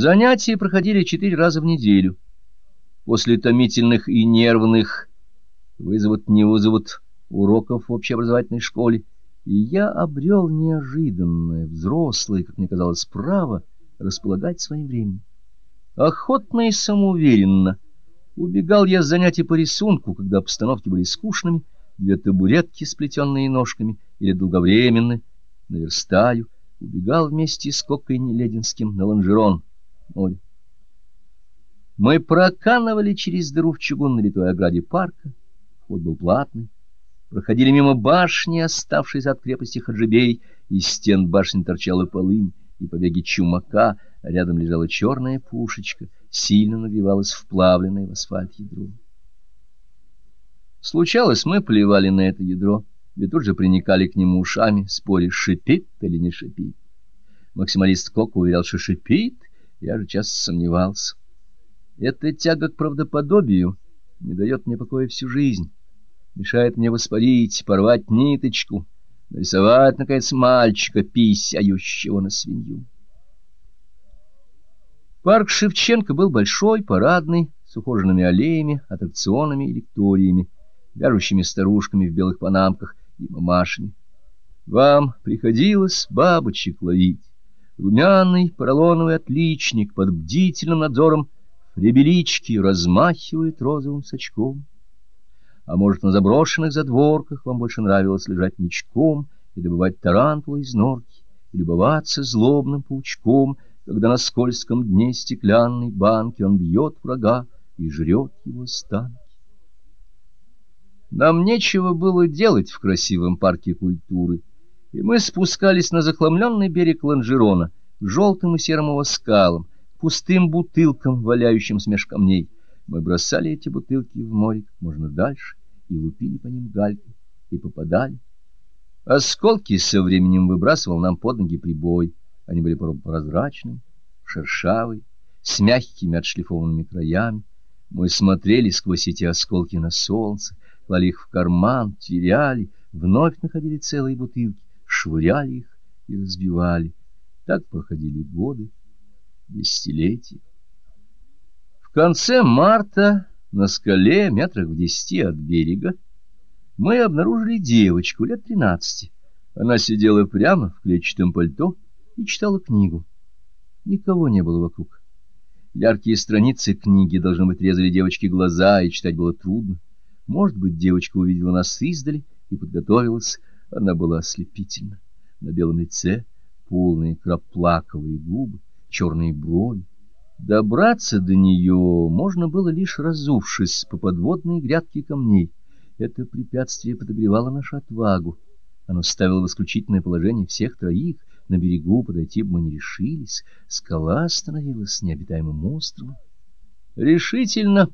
Занятия проходили четыре раза в неделю. После томительных и нервных вызовут не вызовут уроков в общеобразовательной школе, и я обрел неожиданное, взрослое, как мне казалось, право располагать своим временем. Охотно и самоуверенно убегал я с занятий по рисунку, когда обстановки были скучными, две табуретки, сплетенные ножками, или долговременные, наверстаю, убегал вместе с Кокой Нелединским на лонжерон, море. Мы проканывали через дыру в чугунной литой ограде парка, вход был платный, проходили мимо башни, оставшейся от крепости Хаджибей, из стен башни торчала полынь и побеги чумака, рядом лежала черная пушечка, сильно нагревалась вплавленное в асфальт ядро. Случалось, мы плевали на это ядро, и тут же приникали к нему ушами, споря, шипит или не шипит. Максималист Кок уверял, что шипит, я же часто сомневался. Эта тяга к правдоподобию не дает мне покоя всю жизнь, мешает мне воспарить, порвать ниточку, нарисовать, наконец, мальчика, писяющего на свинью. Парк Шевченко был большой, парадный, с ухоженными аллеями, аттракционами и лекториями, вяжущими старушками в белых панамках и мамашами. Вам приходилось бабочек ловить. Румяный поролоновый отличник под бдительным надзором фребелички размахивает розовым сачком. А может, на заброшенных задворках вам больше нравилось лежать ничком и добывать тарантула из норки, и любоваться злобным паучком, когда на скользком дне стеклянной банки он бьет врага и жрет его станки. Нам нечего было делать в красивом парке культуры, и мы спускались на захламленный берег Ланжерона, к желтым и серым его скалам, пустым бутылкам, валяющимся меж камней. Мы бросали эти бутылки в море как можно дальше и лупили по ним галькой, и попадали. Осколки со временем выбрасывал нам под ноги прибой. Они были прозрачные, шершавые, с мягкими отшлифованными краями. Мы смотрели сквозь эти осколки на солнце, клали их в карман, теряли, вновь находили целые бутылки, швыряли их и разбивали. Так проходили годы, десятилетия. В конце марта на скале, метрах в десяти от берега, мы обнаружили девочку лет тринадцати. Она сидела прямо в клетчатом пальто и читала книгу. Никого не было вокруг. Яркие страницы книги, должно быть, резали девочке глаза, и читать было трудно. Может быть, девочка увидела нас издали и подготовилась. Она была ослепительна. На белом лице полные краплаковые губы, черные брови. Добраться до нее можно было лишь разувшись по подводной грядке камней. Это препятствие подогревало нашу отвагу. Оно ставило в исключительное положение всех троих. На берегу подойти бы мы не решились. Скала становилась необитаемым островом. Решительно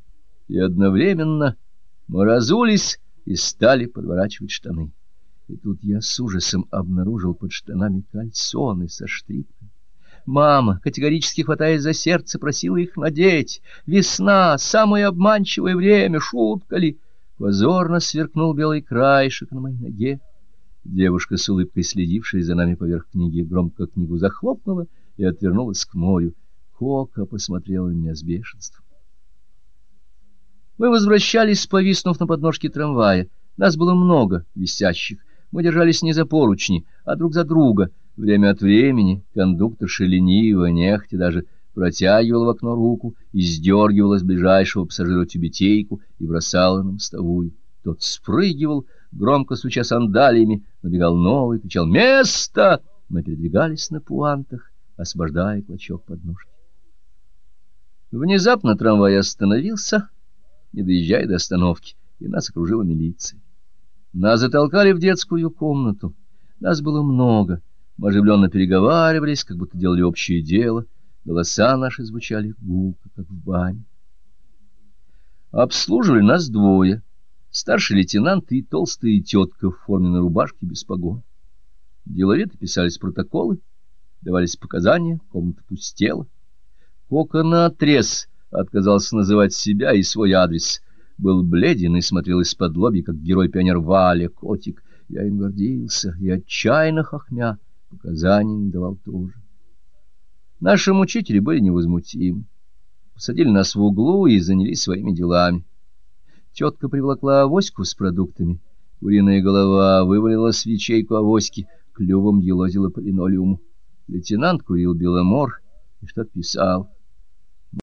и одновременно мы разулись и стали подворачивать штаны. И тут я с ужасом обнаружил под штанами кальсоны со штрипками. Мама, категорически хватаясь за сердце, просила их надеть. Весна, самое обманчивое время, шутка ли? Позорно сверкнул белый краешек на моей ноге. Девушка с улыбкой, следившая за нами поверх книги, громко книгу захлопнула и отвернулась к морю. Кока посмотрела на меня с бешенством. Мы возвращались, повиснув на подножке трамвая. Нас было много, висящих. Мы держались не за поручни, а друг за друга. Время от времени кондукторша лениво, нехотя даже протягивала в окно руку и сдергивала с ближайшего пассажира тюбетейку и бросала на мостовую. Тот спрыгивал, громко стуча сандалиями, набегал новый, кричал «Место!» Мы передвигались на пуантах, освобождая клочок подножки. Внезапно трамвай остановился, не доезжая до остановки, и нас окружила милиция. Нас затолкали в детскую комнату. Нас было много. Мы оживленно переговаривались, как будто делали общее дело. Голоса наши звучали гулко, как в бане. Обслуживали нас двое. Старший лейтенант и толстая тетка в форменной рубашке без погон. Деловито писались протоколы, давались показания, комната пустела. Кока наотрез отказался называть себя и свой адрес — был бледен и смотрел из-под лоби, как герой-пионер Валя, котик. Я им гордился и отчаянно хохмя показаний не давал тоже. Наши мучители были невозмутимы. Посадили нас в углу и занялись своими делами. Тетка привлекла авоську с продуктами. Куриная голова вывалила с ячейку авоськи, клювом елозила по линолеуму. Лейтенант курил беломор и что-то писал.